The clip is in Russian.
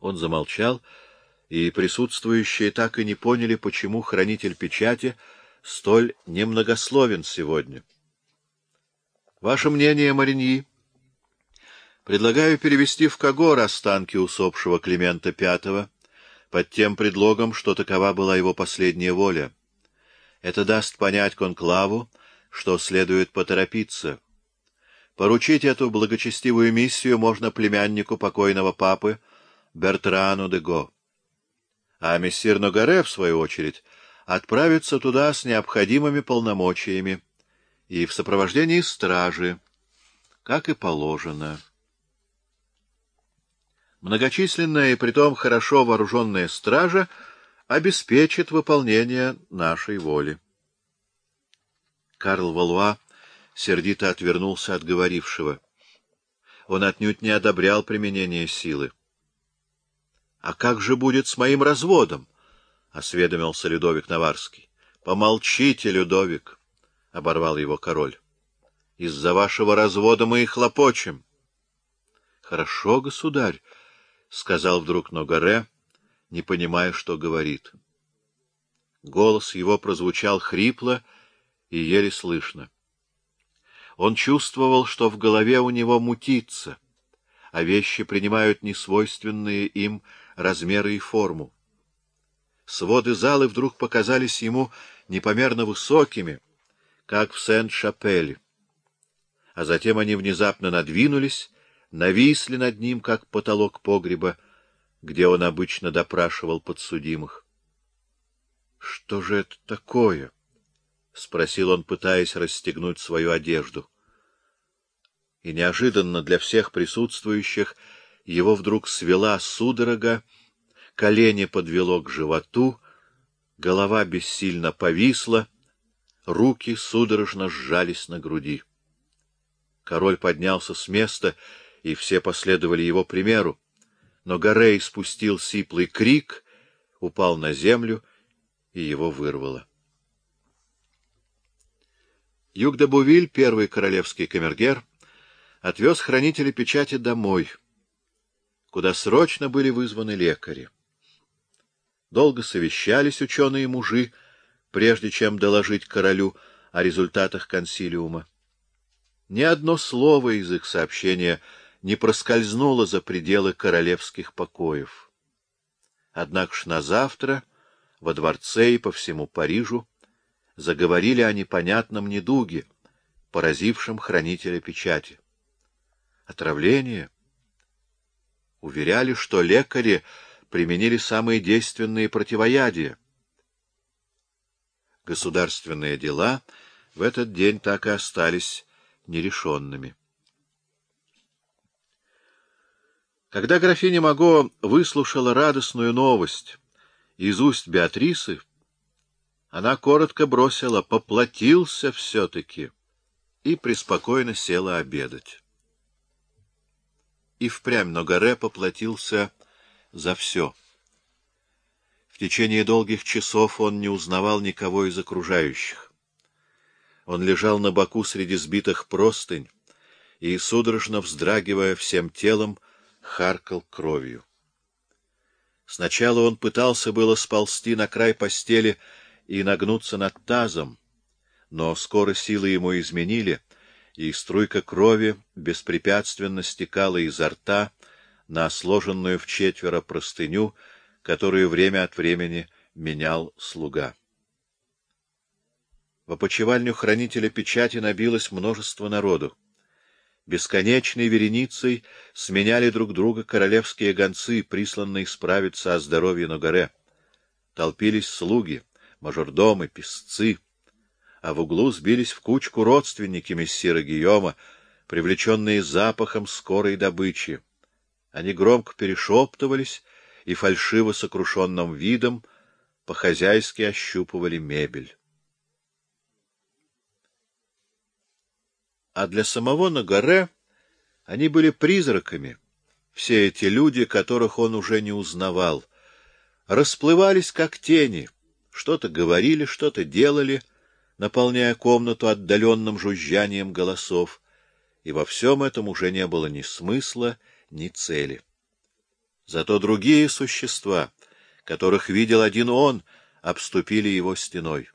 Он замолчал, и присутствующие так и не поняли, почему хранитель печати столь немногословен сегодня. — Ваше мнение, Мариньи? Предлагаю перевести в Кагор останки усопшего Климента V под тем предлогом, что такова была его последняя воля. Это даст понять конклаву, что следует поторопиться. Поручить эту благочестивую миссию можно племяннику покойного папы Бертрану де Го. А мессир Ногаре, в свою очередь, отправится туда с необходимыми полномочиями и в сопровождении стражи, как и положено. Многочисленная и притом хорошо вооруженная стража обеспечит выполнение нашей воли. Карл Валуа сердито отвернулся от говорившего. Он отнюдь не одобрял применение силы. — А как же будет с моим разводом? — осведомился Людовик Наварский. — Помолчите, Людовик, — оборвал его король. — Из-за вашего развода мы и хлопочем. — Хорошо, государь, — сказал вдруг Ногаре, не понимая, что говорит. Голос его прозвучал хрипло и еле слышно. Он чувствовал, что в голове у него мутится, а вещи принимают несвойственные им размеры и форму. Своды залы вдруг показались ему непомерно высокими, как в Сент-Шапеле. А затем они внезапно надвинулись, нависли над ним, как потолок погреба, где он обычно допрашивал подсудимых. — Что же это такое? — спросил он, пытаясь расстегнуть свою одежду. И неожиданно для всех присутствующих его вдруг свела судорога, колени подвело к животу, голова бессильно повисла, руки судорожно сжались на груди. Король поднялся с места, и все последовали его примеру, но Горей спустил сиплый крик, упал на землю, и его вырвало. Юг де Бувиль, первый королевский камергер, отвез хранителя печати домой, куда срочно были вызваны лекари. Долго совещались ученые-мужи, прежде чем доложить королю о результатах консилиума. Ни одно слово из их сообщения не проскользнуло за пределы королевских покоев. Однако ж на завтра во дворце и по всему Парижу заговорили о непонятном недуге, поразившем хранителя печати. Отравление? Уверяли, что лекари применили самые действенные противоядия. Государственные дела в этот день так и остались нерешенными. Когда графиня Маго выслушала радостную новость из уст Беатрисы, она коротко бросила «поплатился все-таки» и преспокойно села обедать. И впрямь Ногаре поплатился за все. В течение долгих часов он не узнавал никого из окружающих. Он лежал на боку среди сбитых простынь и, судорожно вздрагивая всем телом, харкал кровью. Сначала он пытался было сползти на край постели и нагнуться над тазом, но скоро силы ему изменили, и струйка крови беспрепятственно стекала изо рта на сложенную в четверо простыню, которую время от времени менял слуга. В опочивальню хранителя печати набилось множество народу. Бесконечной вереницей сменяли друг друга королевские гонцы, присланные справиться о здоровье на горе. Толпились слуги, мажордомы, песцы, а в углу сбились в кучку родственники мессира Гийома, привлеченные запахом скорой добычи. Они громко перешептывались и фальшиво сокрушенным видом по-хозяйски ощупывали мебель. А для самого Нагаре они были призраками, все эти люди, которых он уже не узнавал, расплывались как тени, что-то говорили, что-то делали, наполняя комнату отдаленным жужжанием голосов, и во всем этом уже не было ни смысла, ни цели. Зато другие существа, которых видел один он, обступили его стеной.